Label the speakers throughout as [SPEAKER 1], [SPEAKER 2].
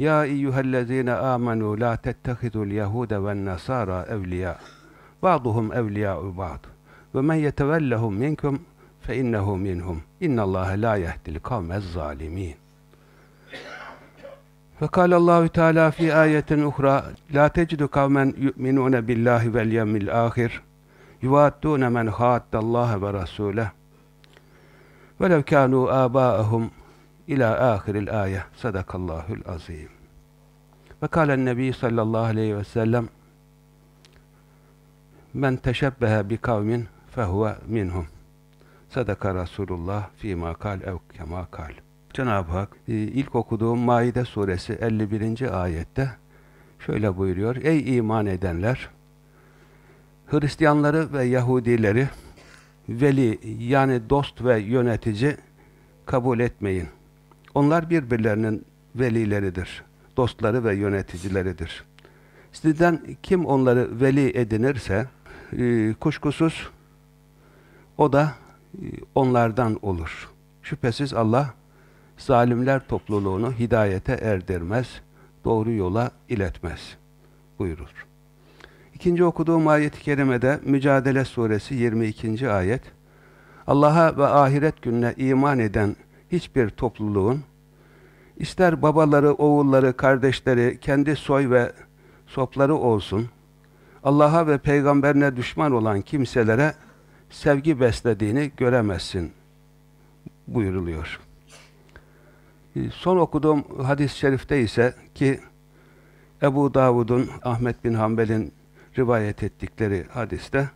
[SPEAKER 1] يا أيها الذين آمنوا لا تتخذوا اليهود والنصارى أولياء. بعضهم أولياء بعض. ومن يتولهم منكم فإنه منهم. إن الله لا يهدي القوم الظالمين. فقال الله تعالى في آية أخرى لا تجد قوما يؤمنون بالله واليوم الآخر يوادون من خات الله ورسوله. ولو كانوا آباءهم İlâ âhiril âye. Sadakallâhül azîm. Ve kâlen nebi sallallahu aleyhi ve sellem Men teşebbehe bi kavmin fehuve minhum. Sadaka Resulullah fîmâ kal ev kemâ kal. Cenab-ı Hak e, ilk okuduğum Maide suresi 51. ayette şöyle buyuruyor. Ey iman edenler! Hristiyanları ve Yahudileri veli yani dost ve yönetici kabul etmeyin. Onlar birbirlerinin velileridir. Dostları ve yöneticileridir. Sizden kim onları veli edinirse e, kuşkusuz o da onlardan olur. Şüphesiz Allah zalimler topluluğunu hidayete erdirmez, doğru yola iletmez buyurur. İkinci okuduğum ayet-i kerimede Mücadele suresi 22. ayet Allah'a ve ahiret gününe iman eden hiçbir topluluğun ister babaları, oğulları, kardeşleri, kendi soy ve sopları olsun Allah'a ve peygamberine düşman olan kimselere sevgi beslediğini göremezsin buyuruluyor. Son okuduğum hadis-i şerifte ise ki Ebu Davud'un, Ahmet bin Hanbel'in rivayet ettikleri hadiste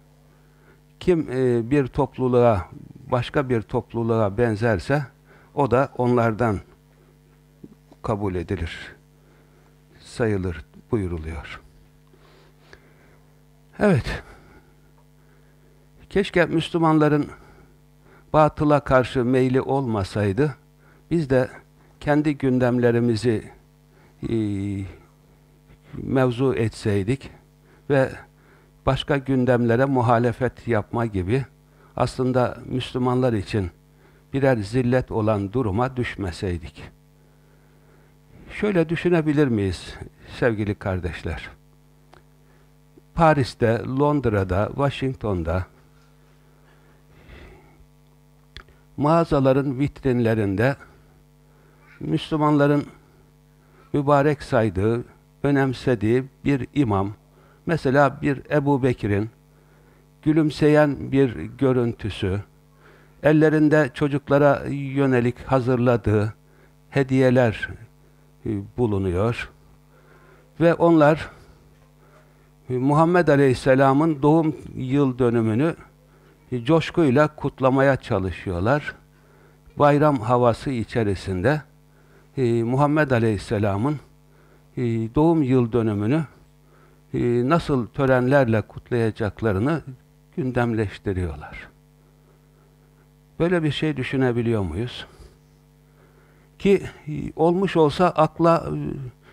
[SPEAKER 1] kim e, bir topluluğa, başka bir topluluğa benzerse o da onlardan kabul edilir, sayılır buyuruluyor. Evet, Keşke Müslümanların batıla karşı meyli olmasaydı, biz de kendi gündemlerimizi e, mevzu etseydik ve başka gündemlere muhalefet yapma gibi aslında Müslümanlar için birer zillet olan duruma düşmeseydik. Şöyle düşünebilir miyiz sevgili kardeşler? Paris'te, Londra'da, Washington'da mağazaların vitrinlerinde Müslümanların mübarek saydığı, önemsediği bir imam, mesela bir Ebu Bekir'in gülümseyen bir görüntüsü, ellerinde çocuklara yönelik hazırladığı hediyeler e, bulunuyor. Ve onlar Muhammed Aleyhisselam'ın doğum yıl dönümünü coşkuyla kutlamaya çalışıyorlar. Bayram havası içerisinde e, Muhammed Aleyhisselam'ın e, doğum yıl dönümünü e, nasıl törenlerle kutlayacaklarını gündemleştiriyorlar. Böyle bir şey düşünebiliyor muyuz? Ki olmuş olsa akla e,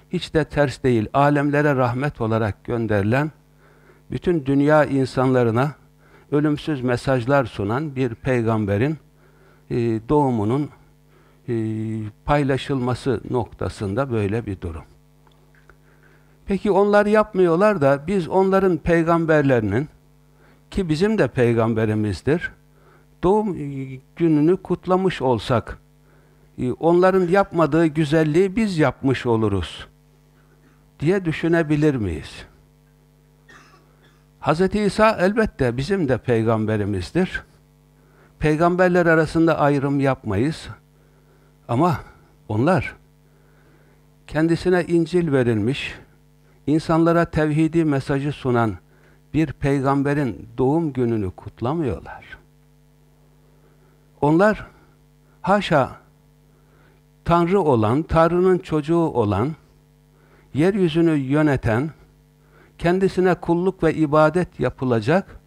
[SPEAKER 1] hiç de ters değil. Alemlere rahmet olarak gönderilen bütün dünya insanlarına ölümsüz mesajlar sunan bir peygamberin e, doğumunun e, paylaşılması noktasında böyle bir durum. Peki onlar yapmıyorlar da biz onların peygamberlerinin ki bizim de peygamberimizdir doğum gününü kutlamış olsak e, onların yapmadığı güzelliği biz yapmış oluruz diye düşünebilir miyiz? Hz. İsa elbette bizim de peygamberimizdir. Peygamberler arasında ayrım yapmayız. Ama onlar kendisine İncil verilmiş, insanlara tevhidi mesajı sunan bir peygamberin doğum gününü kutlamıyorlar. Onlar haşa Tanrı olan, Tanrı'nın çocuğu olan, yeryüzünü yöneten, kendisine kulluk ve ibadet yapılacak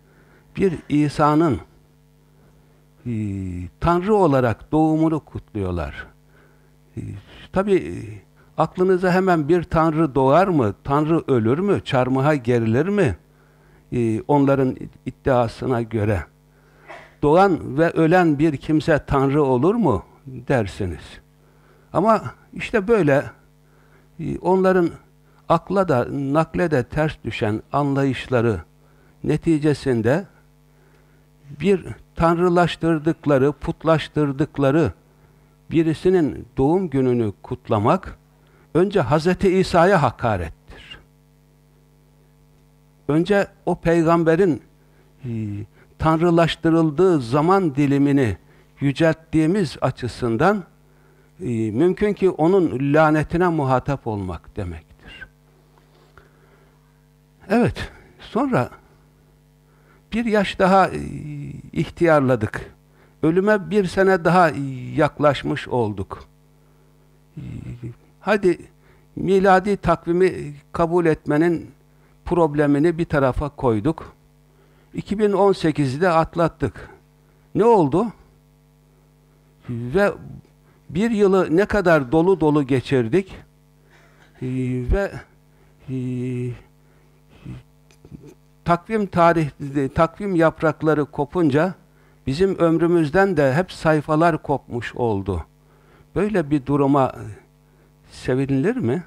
[SPEAKER 1] bir İsa'nın e, Tanrı olarak doğumunu kutluyorlar. E, Tabi aklınıza hemen bir Tanrı doğar mı, Tanrı ölür mü, çarmıha gerilir mi? E, onların iddiasına göre. Doğan ve ölen bir kimse Tanrı olur mu dersiniz. Ama işte böyle e, onların akla da nakle de ters düşen anlayışları neticesinde bir tanrılaştırdıkları, putlaştırdıkları birisinin doğum gününü kutlamak önce Hz. İsa'ya hakarettir. Önce o peygamberin e, tanrılaştırıldığı zaman dilimini yücelttiğimiz açısından e, mümkün ki onun lanetine muhatap olmak demektir. Evet, sonra bir yaş daha e, ihtiyarladık. Ölüme bir sene daha yaklaşmış olduk. E, hadi miladi takvimi kabul etmenin problemini bir tarafa koyduk. 2018'de atlattık. Ne oldu? Ve bir yılı ne kadar dolu dolu geçirdik ee, ve e, takvim tarih takvim yaprakları kopunca bizim ömrümüzden de hep sayfalar kopmuş oldu. Böyle bir duruma sevinilir mi?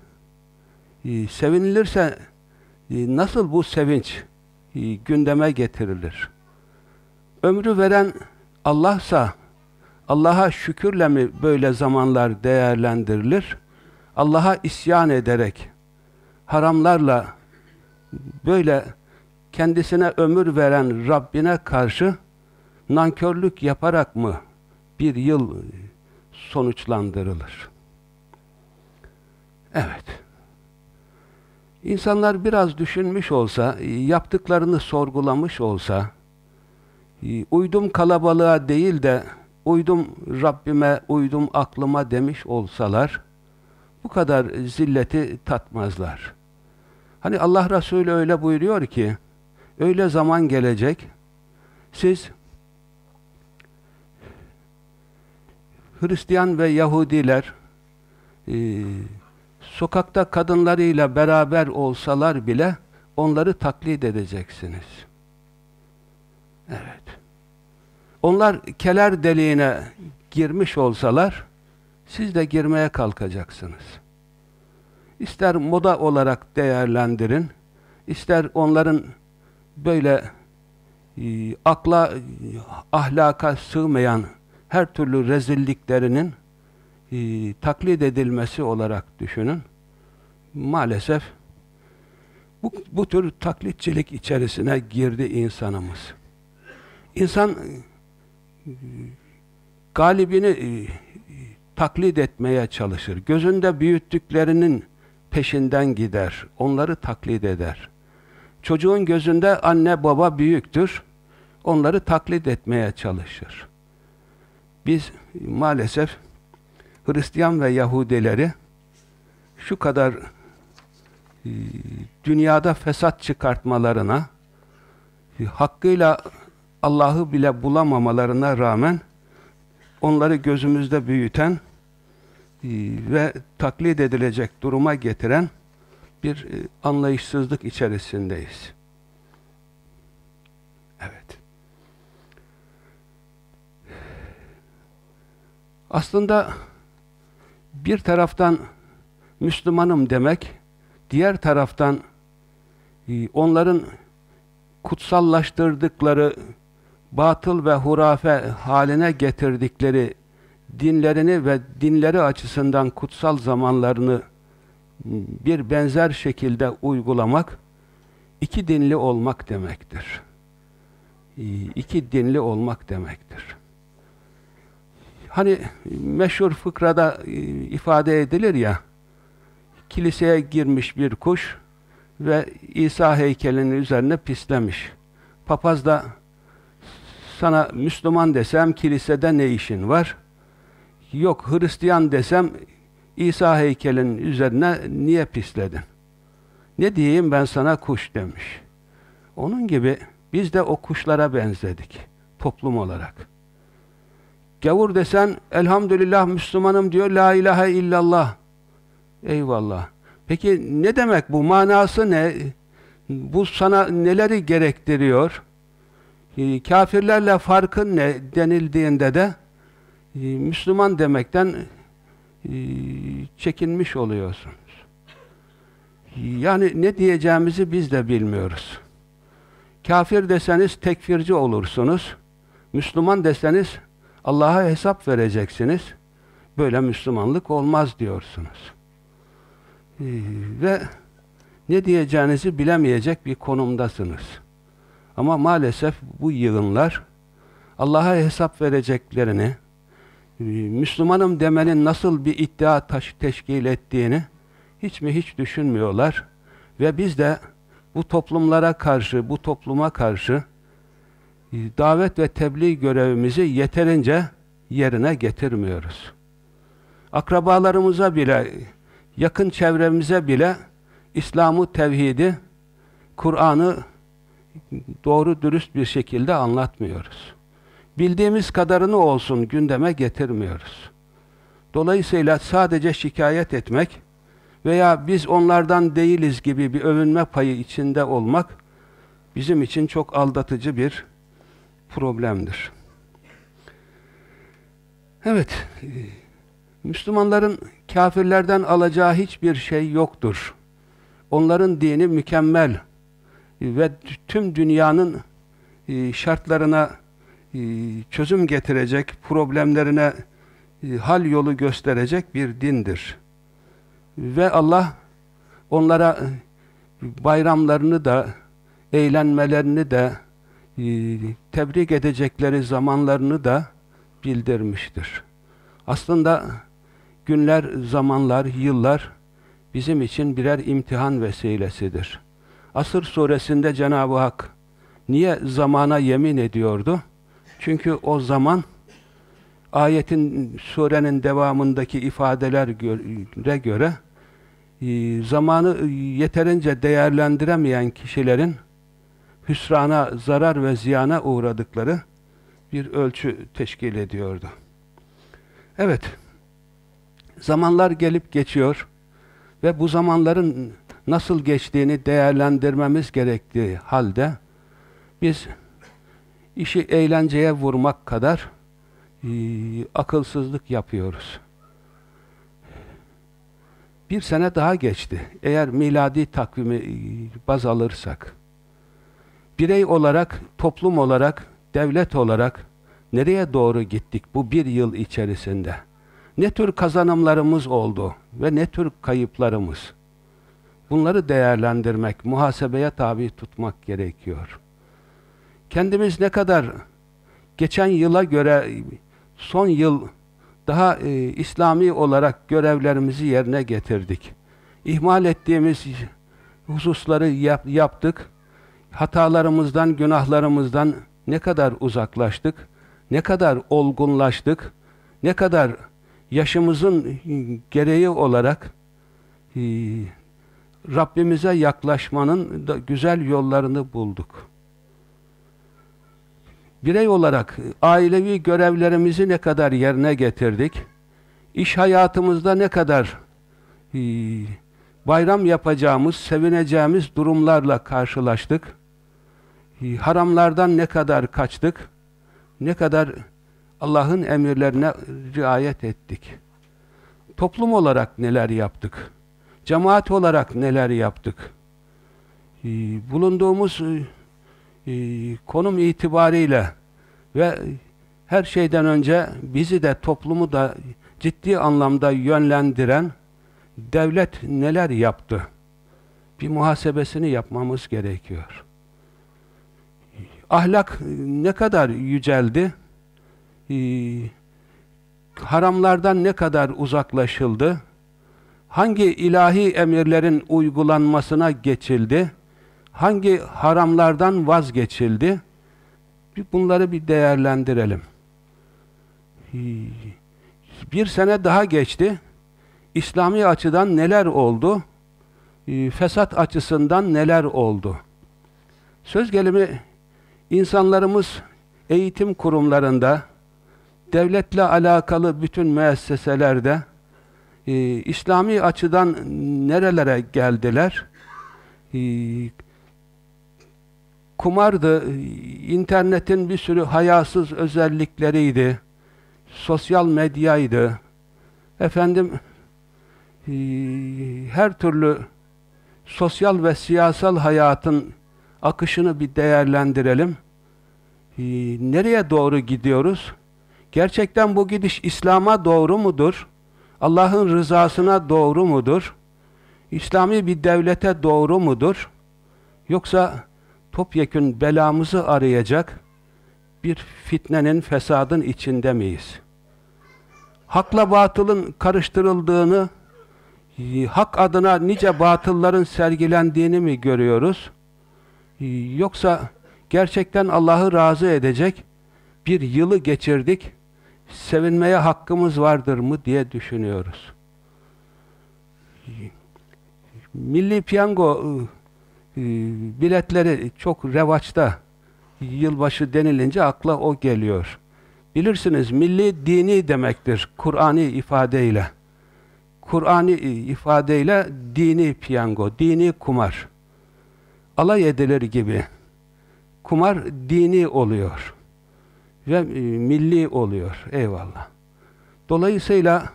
[SPEAKER 1] Ee, sevinilirse e, nasıl bu sevinç e, gündeme getirilir? Ömrü veren Allah'sa Allah'a şükürle mi böyle zamanlar değerlendirilir? Allah'a isyan ederek, haramlarla böyle kendisine ömür veren Rabbine karşı nankörlük yaparak mı bir yıl sonuçlandırılır? Evet. İnsanlar biraz düşünmüş olsa, yaptıklarını sorgulamış olsa, uydum kalabalığa değil de uydum Rabbime, uydum aklıma demiş olsalar, bu kadar zilleti tatmazlar. Hani Allah Resulü öyle buyuruyor ki, öyle zaman gelecek, siz Hristiyan ve Yahudiler e, sokakta kadınlarıyla beraber olsalar bile onları taklit edeceksiniz. Evet. Onlar keler deliğine girmiş olsalar, siz de girmeye kalkacaksınız. İster moda olarak değerlendirin, ister onların böyle e, akla, ahlaka sığmayan her türlü rezilliklerinin e, taklit edilmesi olarak düşünün. Maalesef bu, bu tür taklitçilik içerisine girdi insanımız. İnsan galibini e, taklit etmeye çalışır. Gözünde büyüttüklerinin peşinden gider. Onları taklit eder. Çocuğun gözünde anne baba büyüktür. Onları taklit etmeye çalışır. Biz maalesef Hristiyan ve Yahudileri şu kadar e, dünyada fesat çıkartmalarına e, hakkıyla Allah'ı bile bulamamalarına rağmen onları gözümüzde büyüten e, ve taklit edilecek duruma getiren bir anlayışsızlık içerisindeyiz. Evet. Aslında bir taraftan Müslümanım demek, diğer taraftan e, onların kutsallaştırdıkları batıl ve hurafe haline getirdikleri dinlerini ve dinleri açısından kutsal zamanlarını bir benzer şekilde uygulamak iki dinli olmak demektir. İki dinli olmak demektir. Hani meşhur fıkrada e, ifade edilir ya, kiliseye girmiş bir kuş ve İsa heykelinin üzerine pislemiş. Papaz da sana Müslüman desem kilisede ne işin var? Yok Hristiyan desem İsa heykelinin üzerine niye pisledin? Ne diyeyim ben sana kuş demiş. Onun gibi biz de o kuşlara benzedik toplum olarak. Gavur desen elhamdülillah Müslümanım diyor la ilahe illallah. Eyvallah. Peki ne demek bu? Manası ne? Bu sana neleri gerektiriyor? Ee, kafirlerle farkın ne denildiğinde de e, Müslüman demekten e, çekinmiş oluyorsunuz. Yani ne diyeceğimizi biz de bilmiyoruz. Kafir deseniz tekfirci olursunuz. Müslüman deseniz Allah'a hesap vereceksiniz. Böyle Müslümanlık olmaz diyorsunuz. Ee, ve ne diyeceğinizi bilemeyecek bir konumdasınız. Ama maalesef bu yığınlar Allah'a hesap vereceklerini, e, Müslümanım demenin nasıl bir iddia taş teşkil ettiğini hiç mi hiç düşünmüyorlar. Ve biz de bu toplumlara karşı, bu topluma karşı davet ve tebliğ görevimizi yeterince yerine getirmiyoruz. Akrabalarımıza bile, yakın çevremize bile İslam'ı, tevhidi, Kur'an'ı doğru dürüst bir şekilde anlatmıyoruz. Bildiğimiz kadarını olsun gündeme getirmiyoruz. Dolayısıyla sadece şikayet etmek veya biz onlardan değiliz gibi bir övünme payı içinde olmak bizim için çok aldatıcı bir problemdir. Evet, Müslümanların kafirlerden alacağı hiçbir şey yoktur. Onların dini mükemmel ve tüm dünyanın e, şartlarına e, çözüm getirecek, problemlerine e, hal yolu gösterecek bir dindir. Ve Allah onlara bayramlarını da, eğlenmelerini de, tebrik edecekleri zamanlarını da bildirmiştir. Aslında günler, zamanlar, yıllar bizim için birer imtihan vesilesidir. Asır suresinde Cenab-ı Hak niye zamana yemin ediyordu? Çünkü o zaman ayetin, surenin devamındaki ifadelere göre e, zamanı yeterince değerlendiremeyen kişilerin hüsrana, zarar ve ziyana uğradıkları bir ölçü teşkil ediyordu. Evet, zamanlar gelip geçiyor ve bu zamanların nasıl geçtiğini değerlendirmemiz gerektiği halde biz işi eğlenceye vurmak kadar e, akılsızlık yapıyoruz. Bir sene daha geçti. Eğer miladi takvimi e, baz alırsak, birey olarak, toplum olarak, devlet olarak nereye doğru gittik bu bir yıl içerisinde? Ne tür kazanımlarımız oldu ve ne tür kayıplarımız? Bunları değerlendirmek, muhasebeye tabi tutmak gerekiyor. Kendimiz ne kadar geçen yıla göre son yıl daha e, İslami olarak görevlerimizi yerine getirdik. İhmal ettiğimiz hususları yap, yaptık. Hatalarımızdan, günahlarımızdan ne kadar uzaklaştık, ne kadar olgunlaştık, ne kadar yaşımızın gereği olarak e, Rabbimize yaklaşmanın da güzel yollarını bulduk. Birey olarak ailevi görevlerimizi ne kadar yerine getirdik? İş hayatımızda ne kadar e, bayram yapacağımız, sevineceğimiz durumlarla karşılaştık? E, haramlardan ne kadar kaçtık? Ne kadar Allah'ın emirlerine riayet ettik? Toplum olarak neler yaptık? Cemaat olarak neler yaptık? Ee, bulunduğumuz e, konum itibariyle ve her şeyden önce bizi de toplumu da ciddi anlamda yönlendiren devlet neler yaptı? Bir muhasebesini yapmamız gerekiyor. Ahlak ne kadar yüceldi? Ee, haramlardan ne kadar uzaklaşıldı? Hangi ilahi emirlerin uygulanmasına geçildi? Hangi haramlardan vazgeçildi? Bunları bir değerlendirelim. Ee, bir sene daha geçti. İslami açıdan neler oldu? Ee, fesat açısından neler oldu? Söz gelimi insanlarımız eğitim kurumlarında, devletle alakalı bütün müesseselerde e, İslami açıdan nerelere geldiler? E, kumardı, internetin bir sürü hayasız özellikleriydi, sosyal medyaydı, efendim her türlü sosyal ve siyasal hayatın akışını bir değerlendirelim. E, nereye doğru gidiyoruz? Gerçekten bu gidiş İslam'a doğru mudur? Allah'ın rızasına doğru mudur? İslami bir devlete doğru mudur? Yoksa topyekün belamızı arayacak bir fitnenin, fesadın içinde miyiz? Hakla batılın karıştırıldığını, hak adına nice batılların sergilendiğini mi görüyoruz? Yoksa gerçekten Allah'ı razı edecek bir yılı geçirdik, sevinmeye hakkımız vardır mı diye düşünüyoruz. Milli piyango ıı, ıı, biletleri çok revaçta. Yılbaşı denilince akla o geliyor. Bilirsiniz milli dini demektir Kur'ani ifadeyle. Kur'ani ifadeyle dini piyango, dini kumar. Alay edilir gibi. Kumar dini oluyor ve e, milli oluyor. Eyvallah. Dolayısıyla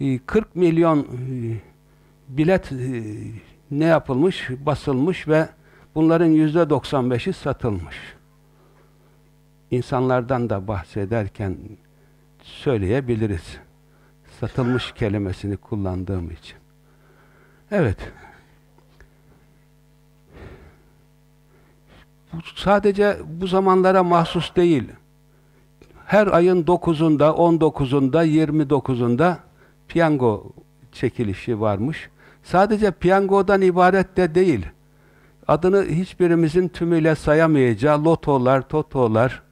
[SPEAKER 1] e, 40 milyon e, bilet e, ne yapılmış? Basılmış ve bunların yüzde 95'i satılmış. İnsanlardan da bahsederken söyleyebiliriz. Satılmış kelimesini kullandığım için. Evet. Bu sadece bu zamanlara mahsus değil her ayın 9'unda, 19'unda, 29'unda piyango çekilişi varmış. Sadece piyangodan ibaret de değil. Adını hiçbirimizin tümüyle sayamayacağı lotolar, totolar,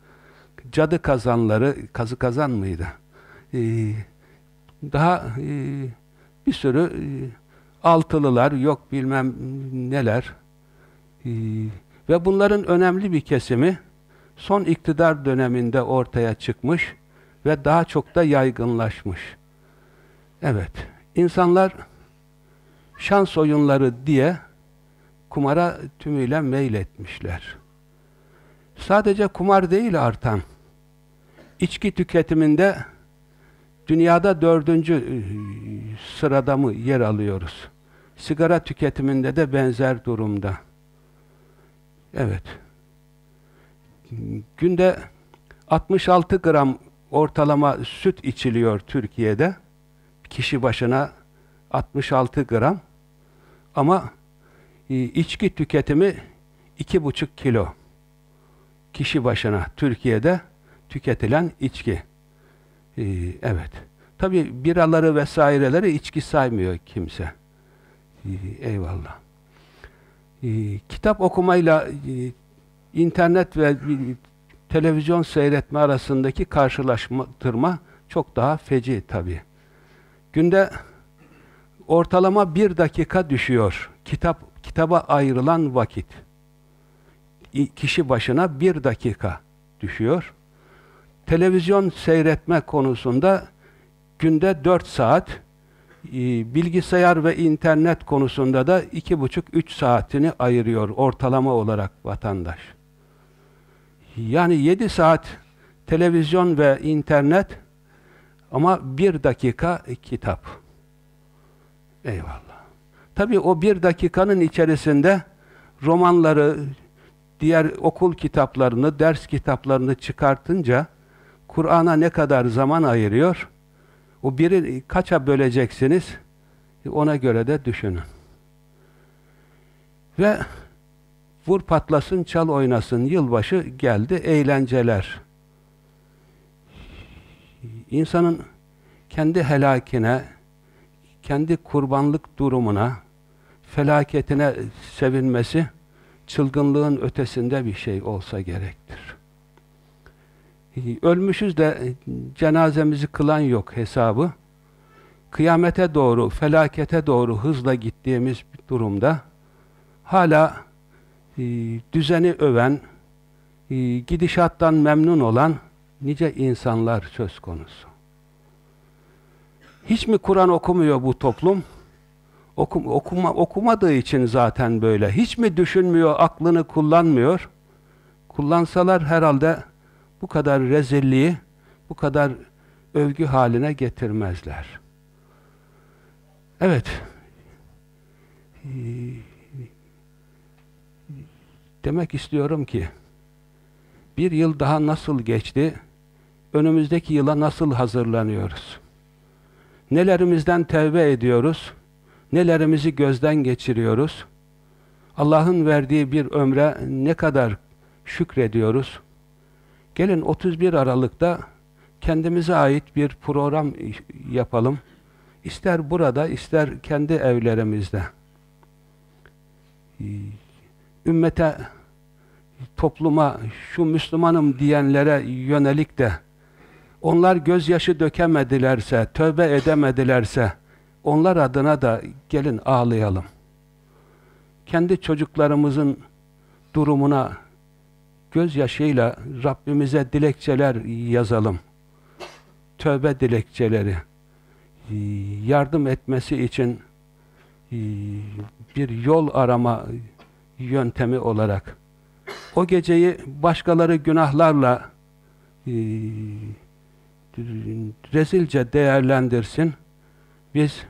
[SPEAKER 1] cadı kazanları, kazı kazan mıydı? Ee, daha e, bir sürü e, altılılar, yok bilmem neler. Ee, ve bunların önemli bir kesimi son iktidar döneminde ortaya çıkmış ve daha çok da yaygınlaşmış. Evet, insanlar şans oyunları diye kumara tümüyle meyletmişler. Sadece kumar değil artan. İçki tüketiminde dünyada dördüncü e, sırada mı yer alıyoruz? Sigara tüketiminde de benzer durumda. Evet günde 66 gram ortalama süt içiliyor Türkiye'de. Kişi başına 66 gram. Ama e, içki tüketimi 2,5 kilo. Kişi başına Türkiye'de tüketilen içki. E, evet. Tabi biraları vesaireleri içki saymıyor kimse. E, eyvallah. Kitap okumayla internet ve televizyon seyretme arasındaki karşılaştırma çok daha feci tabi. Günde ortalama bir dakika düşüyor. Kitap kitaba ayrılan vakit. Kişi başına bir dakika düşüyor. Televizyon seyretme konusunda günde dört saat, bilgisayar ve internet konusunda da iki buçuk, üç saatini ayırıyor ortalama olarak vatandaş. Yani yedi saat televizyon ve internet ama bir dakika kitap. Eyvallah. Tabi o bir dakikanın içerisinde romanları, diğer okul kitaplarını, ders kitaplarını çıkartınca Kur'an'a ne kadar zaman ayırıyor? O biri kaça böleceksiniz? Ona göre de düşünün. Ve vur patlasın, çal oynasın, yılbaşı geldi, eğlenceler. İnsanın kendi helakine, kendi kurbanlık durumuna, felaketine sevinmesi, çılgınlığın ötesinde bir şey olsa gerektir. Ölmüşüz de cenazemizi kılan yok hesabı. Kıyamete doğru, felakete doğru hızla gittiğimiz bir durumda hala e, düzeni öven, e, gidişattan memnun olan nice insanlar söz konusu. Hiç mi Kur'an okumuyor bu toplum? Okum, okuma, okumadığı için zaten böyle. Hiç mi düşünmüyor, aklını kullanmıyor? Kullansalar herhalde bu kadar rezilliği, bu kadar övgü haline getirmezler. Evet. Demek istiyorum ki bir yıl daha nasıl geçti? Önümüzdeki yıla nasıl hazırlanıyoruz? Nelerimizden tevbe ediyoruz? Nelerimizi gözden geçiriyoruz? Allah'ın verdiği bir ömre ne kadar şükrediyoruz? Gelin 31 Aralık'ta kendimize ait bir program yapalım. İster burada, ister kendi evlerimizde. Ümmete, topluma, şu Müslümanım diyenlere yönelik de onlar gözyaşı dökemedilerse, tövbe edemedilerse onlar adına da gelin ağlayalım. Kendi çocuklarımızın durumuna gözyaşıyla Rabbimize dilekçeler yazalım. Tövbe dilekçeleri. Yardım etmesi için bir yol arama yöntemi olarak. O geceyi başkaları günahlarla rezilce değerlendirsin. Biz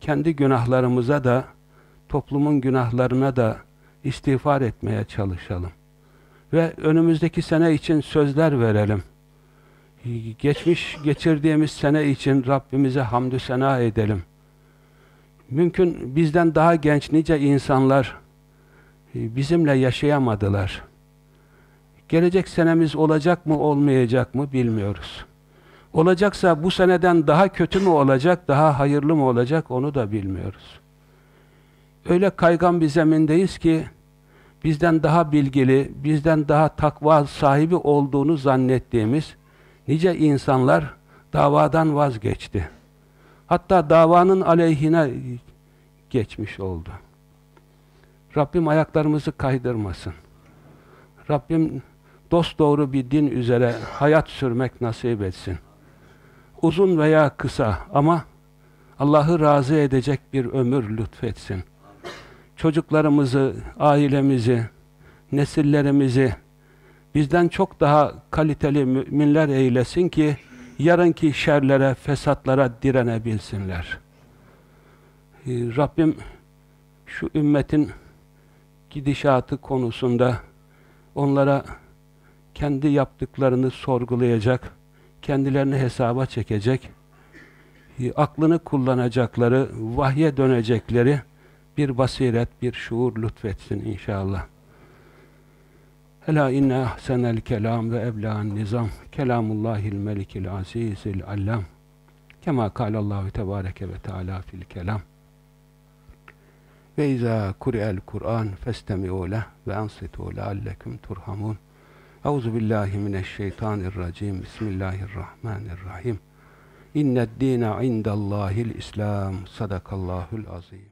[SPEAKER 1] kendi günahlarımıza da toplumun günahlarına da istiğfar etmeye çalışalım. Ve önümüzdeki sene için sözler verelim. Geçmiş, geçirdiğimiz sene için Rabbimize hamdü sena edelim. Mümkün bizden daha genç nice insanlar bizimle yaşayamadılar. Gelecek senemiz olacak mı olmayacak mı bilmiyoruz. Olacaksa bu seneden daha kötü mü olacak, daha hayırlı mı olacak onu da bilmiyoruz. Öyle kaygan bir zemindeyiz ki bizden daha bilgili, bizden daha takva sahibi olduğunu zannettiğimiz nice insanlar davadan vazgeçti. Hatta davanın aleyhine geçmiş oldu. Rabbim ayaklarımızı kaydırmasın. Rabbim dost doğru bir din üzere hayat sürmek nasip etsin. Uzun veya kısa ama Allah'ı razı edecek bir ömür lütfetsin. Çocuklarımızı, ailemizi, nesillerimizi bizden çok daha kaliteli müminler eylesin ki yarınki şerlere, fesatlara direnebilsinler. Ee, Rabbim şu ümmetin gidişatı konusunda onlara kendi yaptıklarını sorgulayacak, kendilerini hesaba çekecek, e, aklını kullanacakları, vahye dönecekleri basiret, bir şuur lütfetsin inşallah. Ela inne ahsenel kelam ve ebla'n nizam kelamullahil melikil azizil allam kema kâlallahu tebâreke ve teâlâ fil kelam ve izâ kuri'el Kur'an festemi'û leh ve ansitû leallekum turhamun Euzu billahi mineşşeytanirracim Bismillahirrahmanirrahim. İnned dîne indallâhil İslam Sadakallahul azim